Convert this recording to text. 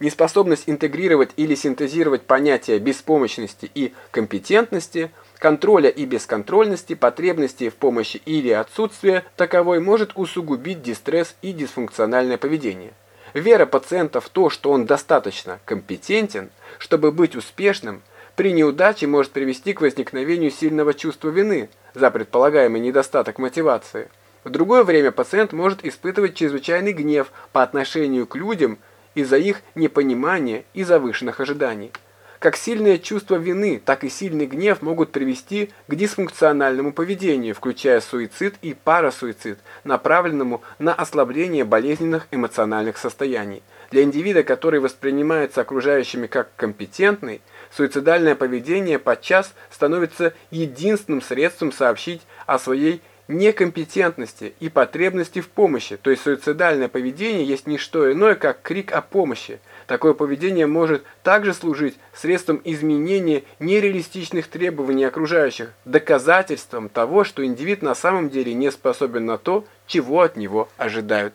неспособность интегрировать или синтезировать понятия беспомощности и компетентности, контроля и бесконтрольности, потребности в помощи или отсутствие таковой может усугубить дистресс и дисфункциональное поведение. Вера пациента в то, что он достаточно компетентен, чтобы быть успешным, при неудаче может привести к возникновению сильного чувства вины за предполагаемый недостаток мотивации. В другое время пациент может испытывать чрезвычайный гнев по отношению к людям из-за их непонимания и завышенных ожиданий. Как сильное чувство вины, так и сильный гнев могут привести к дисфункциональному поведению, включая суицид и парасуицид, направленному на ослабление болезненных эмоциональных состояний. Для индивида, который воспринимается окружающими как компетентный, суицидальное поведение подчас становится единственным средством сообщить о своей некомпетентности и потребности в помощи, то есть суицидальное поведение есть не что иное, как крик о помощи. Такое поведение может также служить средством изменения нереалистичных требований окружающих, доказательством того, что индивид на самом деле не способен на то, чего от него ожидают.